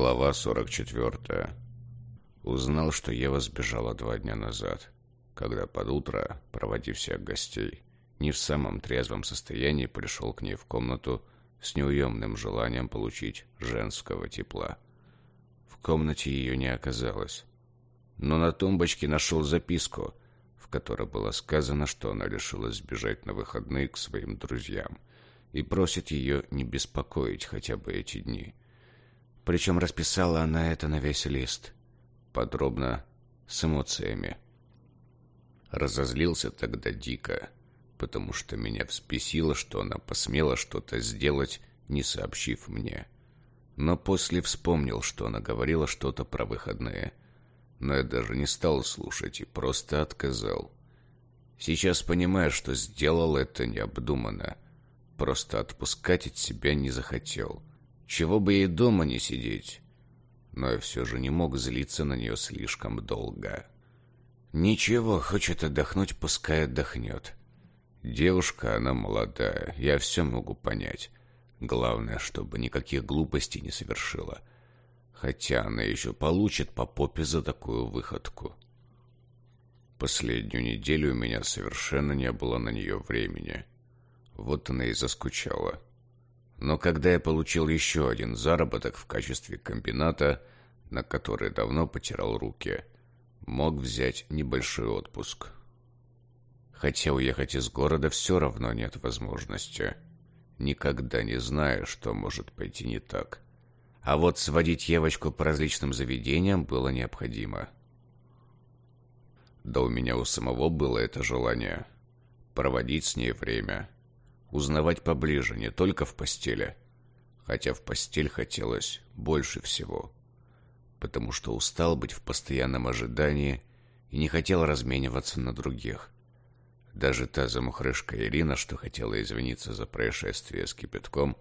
Глава 44. Узнал, что Ева сбежала два дня назад, когда под утро, проводив всех гостей, не в самом трезвом состоянии пришел к ней в комнату с неуемным желанием получить женского тепла. В комнате ее не оказалось, но на тумбочке нашел записку, в которой было сказано, что она решила сбежать на выходные к своим друзьям и просит ее не беспокоить хотя бы эти дни. Причем расписала она это на весь лист, подробно, с эмоциями. Разозлился тогда дико, потому что меня взбесило, что она посмела что-то сделать, не сообщив мне. Но после вспомнил, что она говорила что-то про выходные. Но я даже не стал слушать и просто отказал. Сейчас понимаю, что сделал это необдуманно. Просто отпускать от себя не захотел. Чего бы ей дома не сидеть. Но я все же не мог злиться на нее слишком долго. Ничего, хочет отдохнуть, пускай отдохнет. Девушка, она молодая, я все могу понять. Главное, чтобы никаких глупостей не совершила. Хотя она еще получит по попе за такую выходку. Последнюю неделю у меня совершенно не было на нее времени. Вот она и заскучала. Но когда я получил еще один заработок в качестве комбината, на который давно потирал руки, мог взять небольшой отпуск. Хотя уехать из города все равно нет возможности. Никогда не знаю, что может пойти не так. А вот сводить Евочку по различным заведениям было необходимо. Да у меня у самого было это желание. Проводить с ней время – узнавать поближе, не только в постели. Хотя в постель хотелось больше всего. Потому что устал быть в постоянном ожидании и не хотел размениваться на других. Даже та замухрышка Ирина, что хотела извиниться за происшествие с кипятком,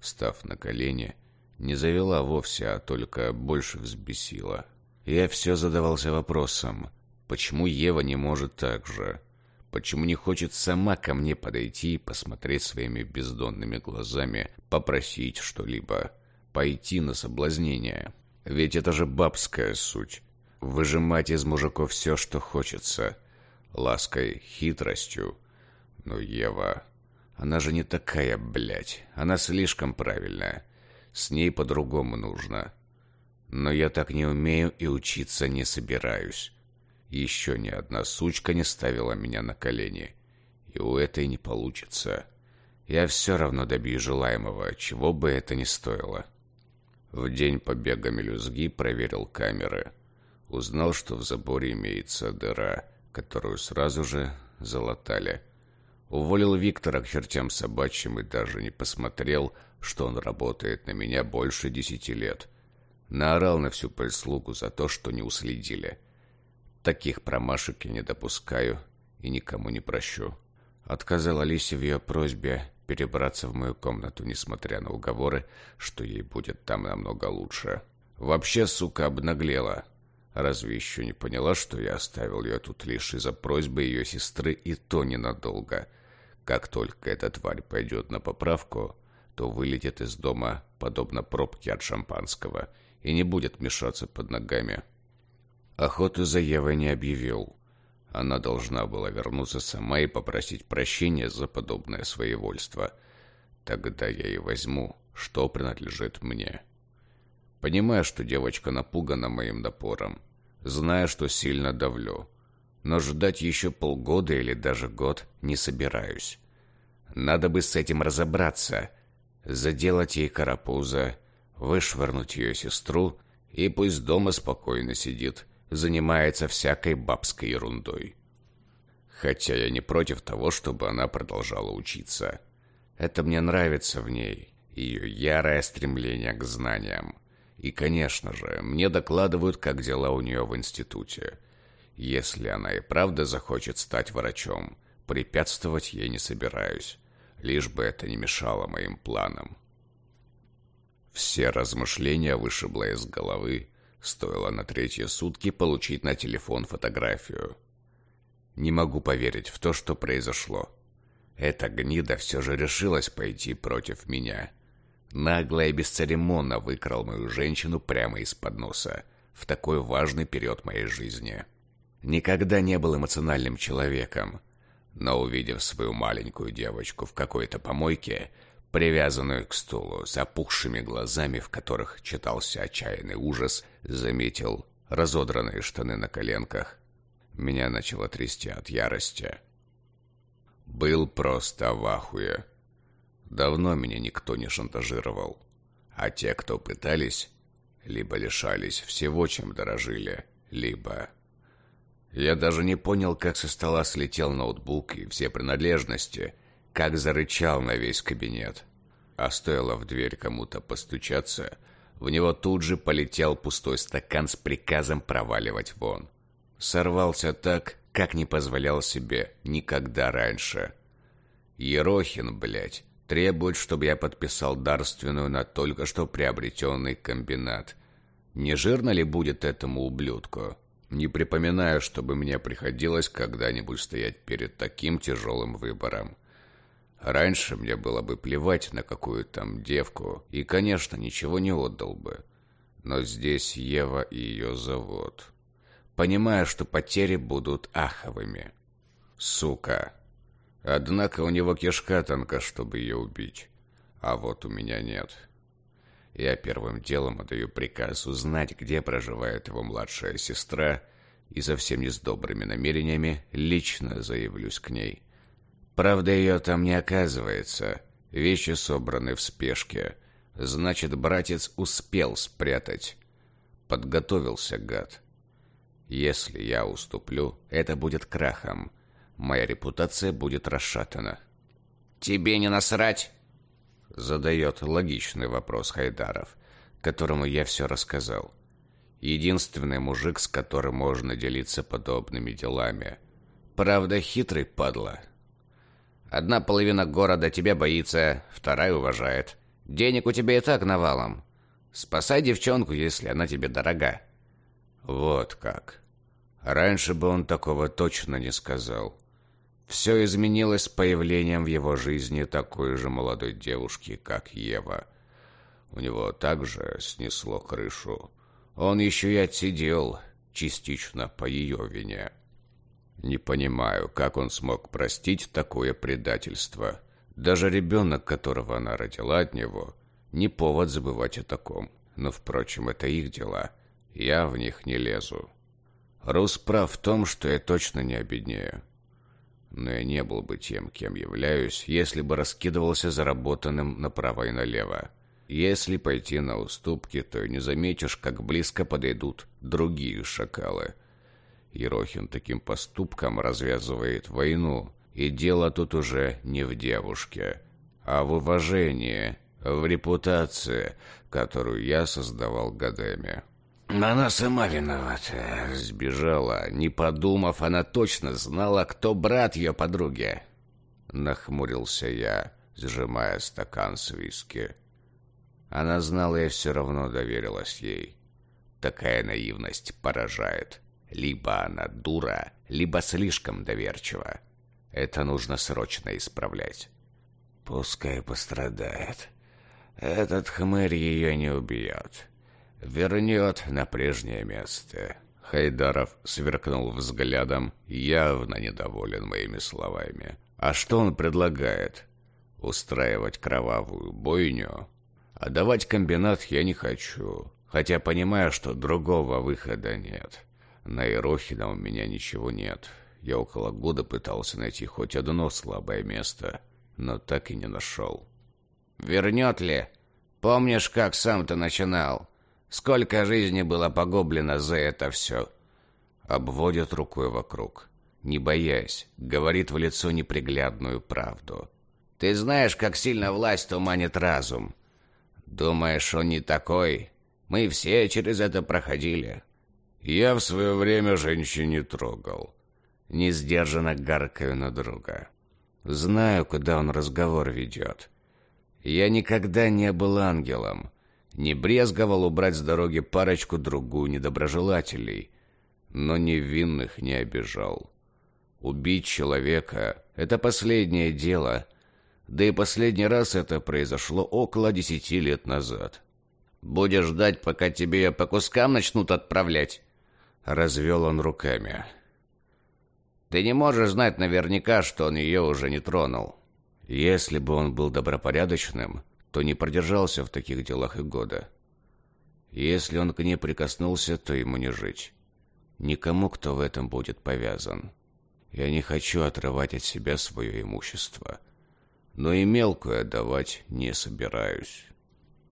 встав на колени, не завела вовсе, а только больше взбесила. Я все задавался вопросом, почему Ева не может так же? Почему не хочет сама ко мне подойти и посмотреть своими бездонными глазами, попросить что-либо, пойти на соблазнение? Ведь это же бабская суть. Выжимать из мужиков все, что хочется. Лаской, хитростью. Но Ева... Она же не такая, блядь. Она слишком правильная. С ней по-другому нужно. Но я так не умею и учиться не собираюсь. Еще ни одна сучка не ставила меня на колени. И у этой не получится. Я все равно добью желаемого, чего бы это ни стоило. В день побега мелюзги проверил камеры. Узнал, что в заборе имеется дыра, которую сразу же залатали. Уволил Виктора к чертям собачьим и даже не посмотрел, что он работает на меня больше десяти лет. Наорал на всю прислугу за то, что не уследили. — Таких промашек я не допускаю и никому не прощу. Отказал Алисе в ее просьбе перебраться в мою комнату, несмотря на уговоры, что ей будет там намного лучше. Вообще, сука, обнаглела. Разве еще не поняла, что я оставил ее тут лишь из-за просьбы ее сестры, и то ненадолго? Как только эта тварь пойдет на поправку, то вылетит из дома, подобно пробке от шампанского, и не будет мешаться под ногами. Охоту за Евой не объявил. Она должна была вернуться сама и попросить прощения за подобное своевольство. Тогда я и возьму, что принадлежит мне. Понимаю, что девочка напугана моим напором. Знаю, что сильно давлю. Но ждать еще полгода или даже год не собираюсь. Надо бы с этим разобраться. Заделать ей карапуза, вышвырнуть ее сестру, и пусть дома спокойно сидит, занимается всякой бабской ерундой. Хотя я не против того, чтобы она продолжала учиться. Это мне нравится в ней, ее ярое стремление к знаниям. И, конечно же, мне докладывают, как дела у нее в институте. Если она и правда захочет стать врачом, препятствовать ей не собираюсь, лишь бы это не мешало моим планам. Все размышления вышибло из головы, Стоило на третьи сутки получить на телефон фотографию. Не могу поверить в то, что произошло. Эта гнида все же решилась пойти против меня. нагло и бесцеремонно выкрал мою женщину прямо из-под носа в такой важный период моей жизни. Никогда не был эмоциональным человеком, но увидев свою маленькую девочку в какой-то помойке, привязанную к стулу, с опухшими глазами, в которых читался отчаянный ужас, заметил разодранные штаны на коленках. Меня начало трясти от ярости. Был просто в ахуе. Давно меня никто не шантажировал. А те, кто пытались, либо лишались всего, чем дорожили, либо... Я даже не понял, как со стола слетел ноутбук и все принадлежности, как зарычал на весь кабинет. А стоило в дверь кому-то постучаться, в него тут же полетел пустой стакан с приказом проваливать вон. Сорвался так, как не позволял себе никогда раньше. Ерохин, блядь, требует, чтобы я подписал дарственную на только что приобретенный комбинат. Не жирно ли будет этому ублюдку? Не припоминаю, чтобы мне приходилось когда-нибудь стоять перед таким тяжелым выбором. Раньше мне было бы плевать на какую там девку, и, конечно, ничего не отдал бы. Но здесь Ева и ее завод. Понимаю, что потери будут аховыми. Сука. Однако у него кишка тонка, чтобы ее убить. А вот у меня нет. Я первым делом отдаю приказ узнать, где проживает его младшая сестра, и совсем не с добрыми намерениями лично заявлюсь к ней. Правда, ее там не оказывается. Вещи собраны в спешке. Значит, братец успел спрятать. Подготовился гад. Если я уступлю, это будет крахом. Моя репутация будет расшатана. «Тебе не насрать?» Задает логичный вопрос Хайдаров, которому я все рассказал. Единственный мужик, с которым можно делиться подобными делами. Правда, хитрый падла. Одна половина города тебя боится, вторая уважает. Денег у тебя и так навалом. Спасай девчонку, если она тебе дорога. Вот как. Раньше бы он такого точно не сказал. Все изменилось с появлением в его жизни такой же молодой девушки, как Ева. У него также снесло крышу. Он еще и отсидел, частично по ее вине. Не понимаю, как он смог простить такое предательство. Даже ребенок, которого она родила от него, не повод забывать о таком. Но, впрочем, это их дела. Я в них не лезу. Рус прав в том, что я точно не обеднею но я не был бы тем, кем являюсь, если бы раскидывался заработанным направо и налево. Если пойти на уступки, то не заметишь, как близко подойдут другие шакалы. Ерохин таким поступком развязывает войну, и дело тут уже не в девушке, а в уважении, в репутации, которую я создавал годами. Она сама виновата. Сбежала. Не подумав, она точно знала, кто брат ее подруги. Нахмурился я, сжимая стакан с виски. Она знала и все равно доверилась ей. Такая наивность поражает. Либо она дура, либо слишком доверчива. Это нужно срочно исправлять. Пускай пострадает. Этот хмырь ее не убьет вернет на прежнее место. Хайдаров сверкнул взглядом, явно недоволен моими словами. А что он предлагает? Устраивать кровавую бойню? А давать комбинат я не хочу, хотя понимаю, что другого выхода нет. На Ирохина у меня ничего нет. Я около года пытался найти хоть одно слабое место, но так и не нашел. «Вернет ли? Помнишь, как сам ты начинал?» Сколько жизни было погублено за это все?» Обводит рукой вокруг. Не боясь, говорит в лицо неприглядную правду. «Ты знаешь, как сильно власть туманит разум. Думаешь, он не такой? Мы все через это проходили». Я в свое время женщин не трогал. Не сдержанно гаркаю на друга. Знаю, куда он разговор ведет. Я никогда не был ангелом не брезговал убрать с дороги парочку-другую недоброжелателей, но невинных не обижал. Убить человека — это последнее дело, Да и последний раз это произошло около десяти лет назад. «Будешь ждать, пока тебе ее по кускам начнут отправлять?» Развел он руками. «Ты не можешь знать наверняка, что он ее уже не тронул». Если бы он был добропорядочным, то не продержался в таких делах и года. Если он к ней прикоснулся, то ему не жить. Никому, кто в этом будет повязан. Я не хочу отрывать от себя свое имущество, но и мелкую отдавать не собираюсь».